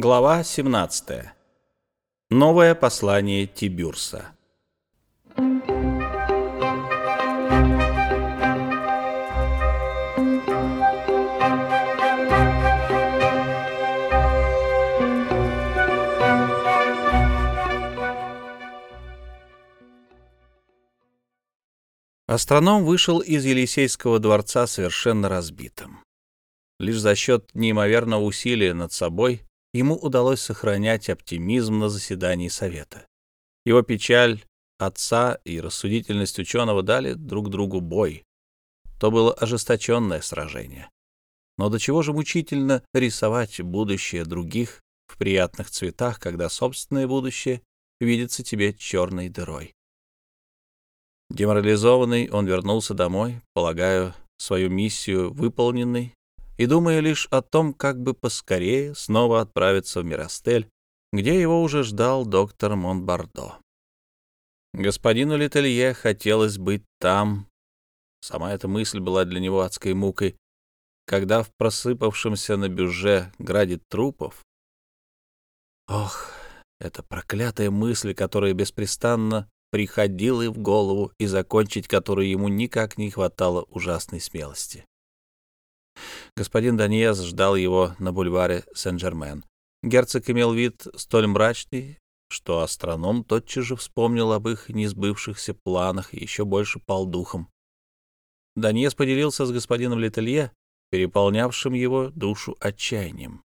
Глава 17. Новое послание Тибюрса. Астроном вышел из Елисейского дворца совершенно разбитым. Лишь за счет неимоверного усилия над собой ему удалось сохранять оптимизм на заседании Совета. Его печаль отца и рассудительность ученого дали друг другу бой. То было ожесточенное сражение. Но до чего же мучительно рисовать будущее других в приятных цветах, когда собственное будущее видится тебе черной дырой. Деморализованный, он вернулся домой, полагаю, свою миссию выполненной, и думая лишь о том, как бы поскорее снова отправиться в Миростель, где его уже ждал доктор Монбардо. Господину Летелье хотелось быть там. Сама эта мысль была для него адской мукой. Когда в просыпавшемся на бюже граде трупов... Ох, эта проклятая мысль, которая беспрестанно приходила и в голову, и закончить которую ему никак не хватало ужасной смелости. Господин Даниэс ждал его на бульваре Сен-Жермен. Герцог имел вид столь мрачный, что астроном тотчас же вспомнил об их несбывшихся планах и еще больше пал духом. Даниэс поделился с господином Летелье, переполнявшим его душу отчаянием.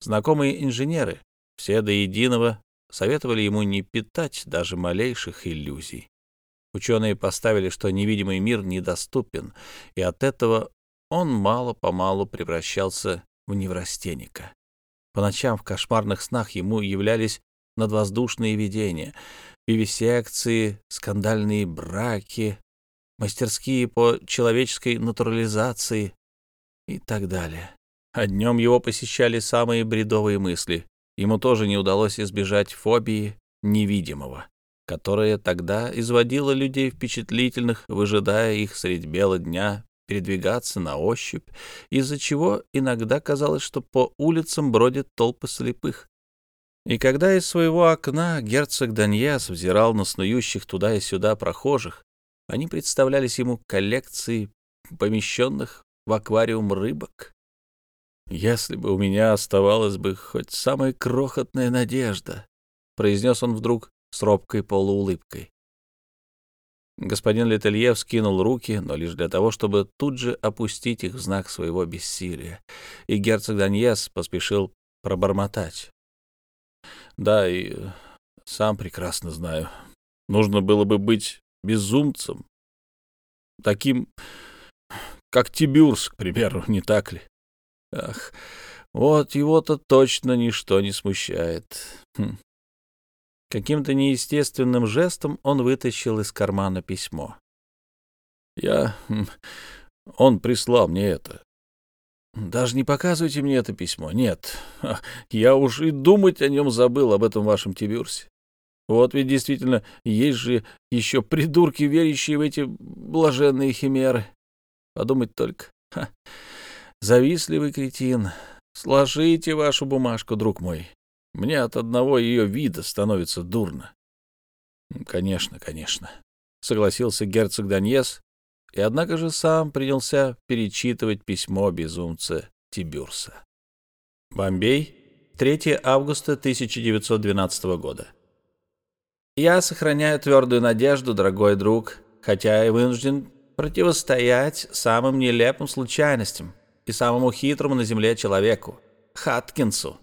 Знакомые инженеры, все до единого, советовали ему не питать даже малейших иллюзий. Ученые поставили, что невидимый мир недоступен, и от этого он мало-помалу превращался в неврастенника. По ночам в кошмарных снах ему являлись надвоздушные видения, вивисекции, скандальные браки, мастерские по человеческой натурализации и так далее. А днем его посещали самые бредовые мысли. Ему тоже не удалось избежать фобии невидимого, которая тогда изводила людей впечатлительных, выжидая их средь бела дня передвигаться на ощупь, из-за чего иногда казалось, что по улицам бродят толпы слепых. И когда из своего окна герцог Даньяс взирал на снующих туда и сюда прохожих, они представлялись ему коллекцией помещенных в аквариум рыбок. «Если бы у меня оставалась бы хоть самая крохотная надежда», — произнес он вдруг с робкой полуулыбкой. Господин Летелье вскинул руки, но лишь для того, чтобы тут же опустить их в знак своего бессилия. И герцог Даньес поспешил пробормотать. «Да, и сам прекрасно знаю. Нужно было бы быть безумцем, таким, как Тибюрс, к примеру, не так ли? Ах, вот его-то точно ничто не смущает. Хм. Каким-то неестественным жестом он вытащил из кармана письмо. «Я... Он прислал мне это. Даже не показывайте мне это письмо. Нет, я уж и думать о нем забыл, об этом вашем Тибюрсе. Вот ведь действительно есть же еще придурки, верящие в эти блаженные химеры. Подумать только. Ха. Завистливый кретин. Сложите вашу бумажку, друг мой. Мне от одного ее вида становится дурно. — Конечно, конечно, — согласился герцог Даньес, и однако же сам принялся перечитывать письмо безумца Тибюрса. Бомбей, 3 августа 1912 года. «Я сохраняю твердую надежду, дорогой друг, хотя и вынужден противостоять самым нелепым случайностям и самому хитрому на земле человеку — Хаткинсу.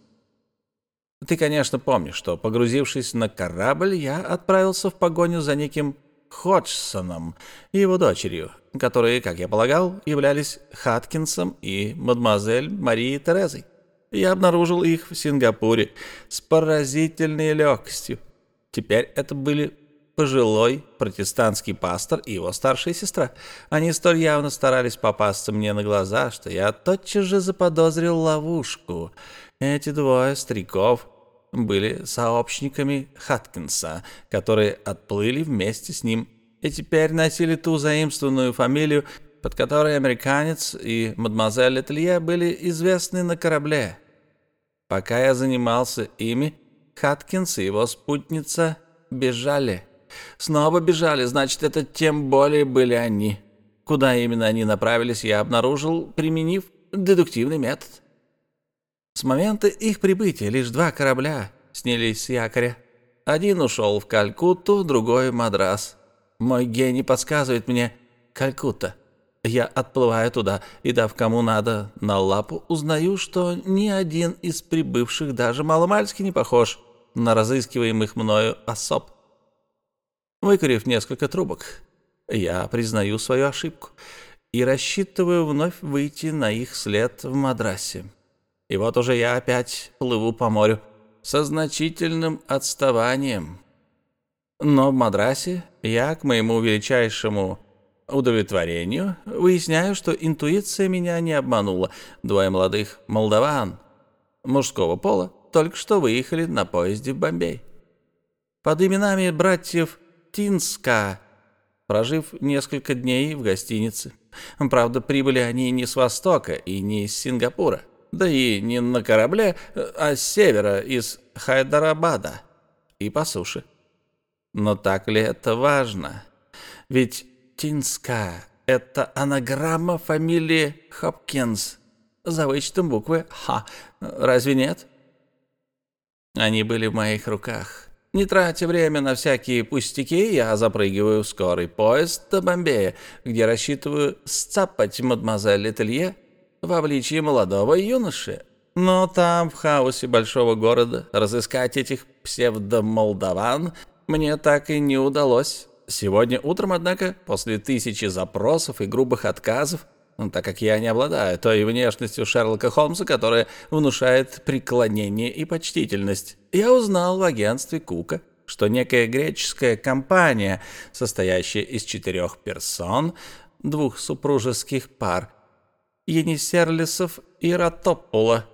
Ты, конечно, помнишь, что, погрузившись на корабль, я отправился в погоню за неким Ходжсоном и его дочерью, которые, как я полагал, являлись Хаткинсом и мадемуазель Марией Терезой. Я обнаружил их в Сингапуре с поразительной легкостью. Теперь это были пожилой протестантский пастор и его старшая сестра. Они столь явно старались попасться мне на глаза, что я тотчас же заподозрил ловушку. Эти двое стариков были сообщниками Хаткинса, которые отплыли вместе с ним и теперь носили ту заимствованную фамилию, под которой американец и мадемуазель Летелье были известны на корабле. Пока я занимался ими, Хаткинс и его спутница бежали. Снова бежали, значит, это тем более были они. Куда именно они направились, я обнаружил, применив дедуктивный метод. С момента их прибытия лишь два корабля снялись с якоря. Один ушел в Калькутту, другой — Мадрас. Мой гений подсказывает мне Калькутта. Я отплываю туда и, дав кому надо на лапу, узнаю, что ни один из прибывших даже маломальски не похож на разыскиваемых мною особ. Выкурив несколько трубок, я признаю свою ошибку и рассчитываю вновь выйти на их след в Мадрасе. И вот уже я опять плыву по морю со значительным отставанием. Но в Мадрасе я, к моему величайшему удовлетворению, выясняю, что интуиция меня не обманула. Двое молодых молдаван мужского пола только что выехали на поезде в Бомбей. Под именами братьев Тинска, прожив несколько дней в гостинице. Правда, прибыли они не с востока и не из Сингапура, да и не на корабле, а с севера, из Хайдарабада и по суше. Но так ли это важно? Ведь Тинска — это анаграмма фамилии Хопкинс за вычетом буквы «Х». Разве нет? Они были в моих руках. Не тратя время на всякие пустяки, я запрыгиваю в скорый поезд до Бомбея, где рассчитываю сцапать мадемуазель Летелье в обличии молодого юноши. Но там, в хаосе большого города, разыскать этих псевдомолдаван мне так и не удалось. Сегодня утром, однако, после тысячи запросов и грубых отказов, ну, так как я не обладаю той внешностью Шерлока Холмса, которая внушает преклонение и почтительность, я узнал в агентстве Кука, что некая греческая компания, состоящая из четырех персон, двух супружеских пар, Енисерлисов и Ратопула,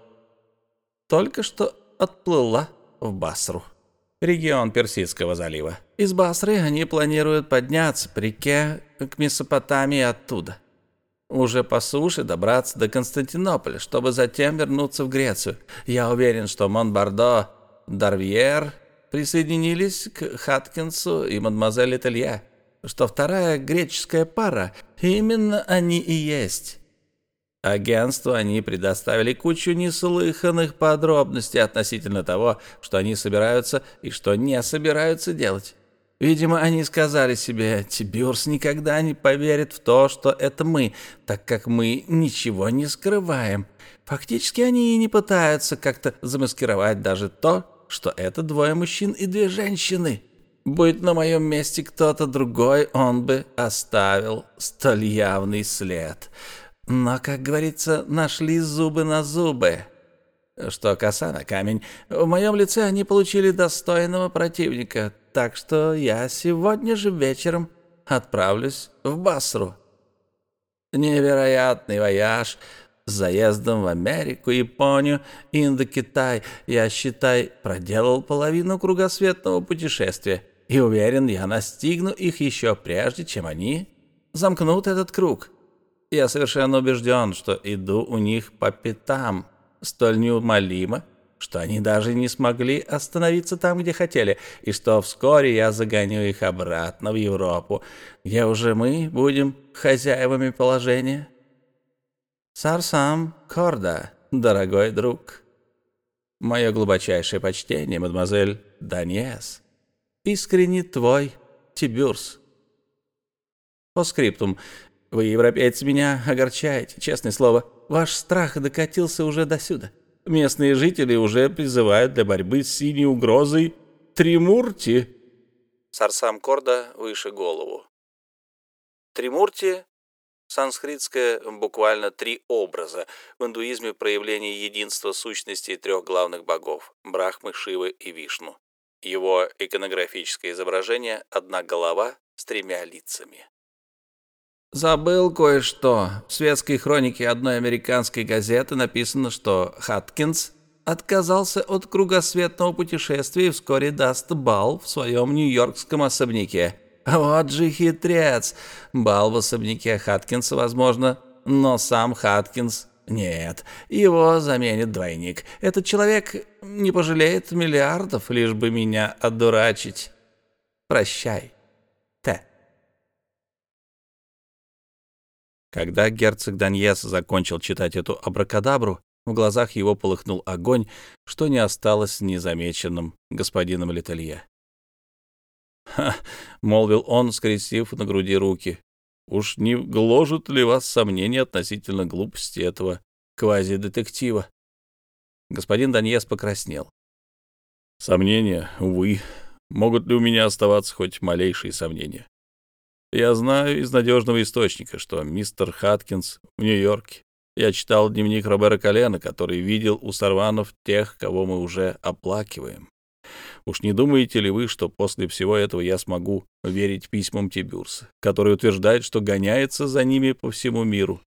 только что отплыла в Басру регион Персидского залива. Из Басры они планируют подняться по реке к Месопотамии оттуда. Уже по суше добраться до Константинополя, чтобы затем вернуться в Грецию. Я уверен, что Монбардо, Дарвьер присоединились к Хаткинсу и мадемуазель Италья, что вторая греческая пара, именно они и есть. Агентству они предоставили кучу неслыханных подробностей относительно того, что они собираются и что не собираются делать. Видимо, они сказали себе, Тибюрс никогда не поверит в то, что это мы, так как мы ничего не скрываем. Фактически они и не пытаются как-то замаскировать даже то, что это двое мужчин и две женщины. Будь на моем месте кто-то другой, он бы оставил столь явный след. Но, как говорится, нашли зубы на зубы. Что коса на камень, в моем лице они получили достойного противника, так что я сегодня же вечером отправлюсь в Басру. Невероятный вояж с заездом в Америку, Японию, Индокитай. Я, считай, проделал половину кругосветного путешествия. И уверен, я настигну их еще прежде, чем они замкнут этот круг. Я совершенно убежден, что иду у них по пятам столь неумолимо, что они даже не смогли остановиться там, где хотели, и что вскоре я загоню их обратно в Европу, где уже мы будем хозяевами положения. Сарсам Корда, дорогой друг. Мое глубочайшее почтение, мадемуазель Даньес. Искренне твой Тибюрс. По скриптум. Вы, европейцы, меня огорчаете, честное слово. Ваш страх докатился уже до сюда. Местные жители уже призывают для борьбы с синей угрозой Тримурти. Сарсам Корда выше голову. Тримурти санскритское буквально три образа. В индуизме проявление единства сущности трех главных богов – Брахмы, Шивы и Вишну. Его иконографическое изображение – одна голова с тремя лицами. Забыл кое-что. В светской хронике одной американской газеты написано, что Хаткинс отказался от кругосветного путешествия и вскоре даст бал в своем нью-йоркском особняке. Вот же хитрец! Бал в особняке Хаткинса, возможно, но сам Хаткинс Нет, его заменит двойник. Этот человек не пожалеет миллиардов, лишь бы меня одурачить. Прощай, Когда герцог Даньес закончил читать эту абракадабру, в глазах его полыхнул огонь, что не осталось незамеченным господином Летелье. «Ха!» — молвил он, скрестив на груди руки. «Уж не гложут ли вас сомнения относительно глупости этого квази-детектива?» Господин Даньес покраснел. «Сомнения, увы. Могут ли у меня оставаться хоть малейшие сомнения? Я знаю из надежного источника, что мистер Хаткинс в Нью-Йорке. Я читал дневник Робера Колена, который видел у Сарванов тех, кого мы уже оплакиваем. Уж не думаете ли вы, что после всего этого я смогу верить письмам Тибюрса, который утверждает, что гоняется за ними по всему миру?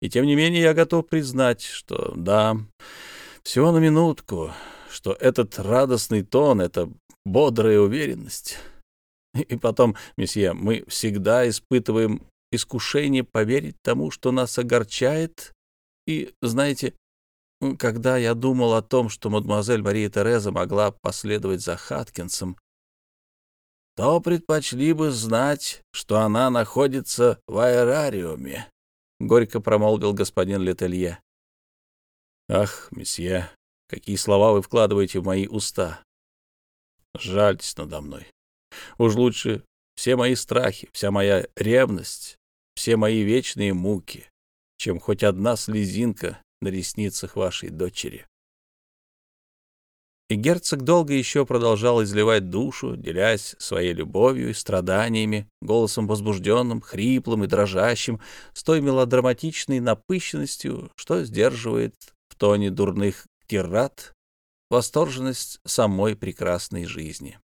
И тем не менее я готов признать, что да, всего на минутку, что этот радостный тон, эта бодрая уверенность. И потом, месье, мы всегда испытываем искушение поверить тому, что нас огорчает. И, знаете, когда я думал о том, что мадемуазель Мария Тереза могла последовать за Хаткинсом, то предпочли бы знать, что она находится в аэрариуме, — горько промолвил господин Летелье. — Ах, месье, какие слова вы вкладываете в мои уста. Жальтесь надо мной. Уж лучше все мои страхи, вся моя ревность, все мои вечные муки, чем хоть одна слезинка на ресницах вашей дочери. И герцог долго еще продолжал изливать душу, делясь своей любовью и страданиями, голосом возбужденным, хриплым и дрожащим, с той мелодраматичной напыщенностью, что сдерживает в тоне дурных тират восторженность самой прекрасной жизни.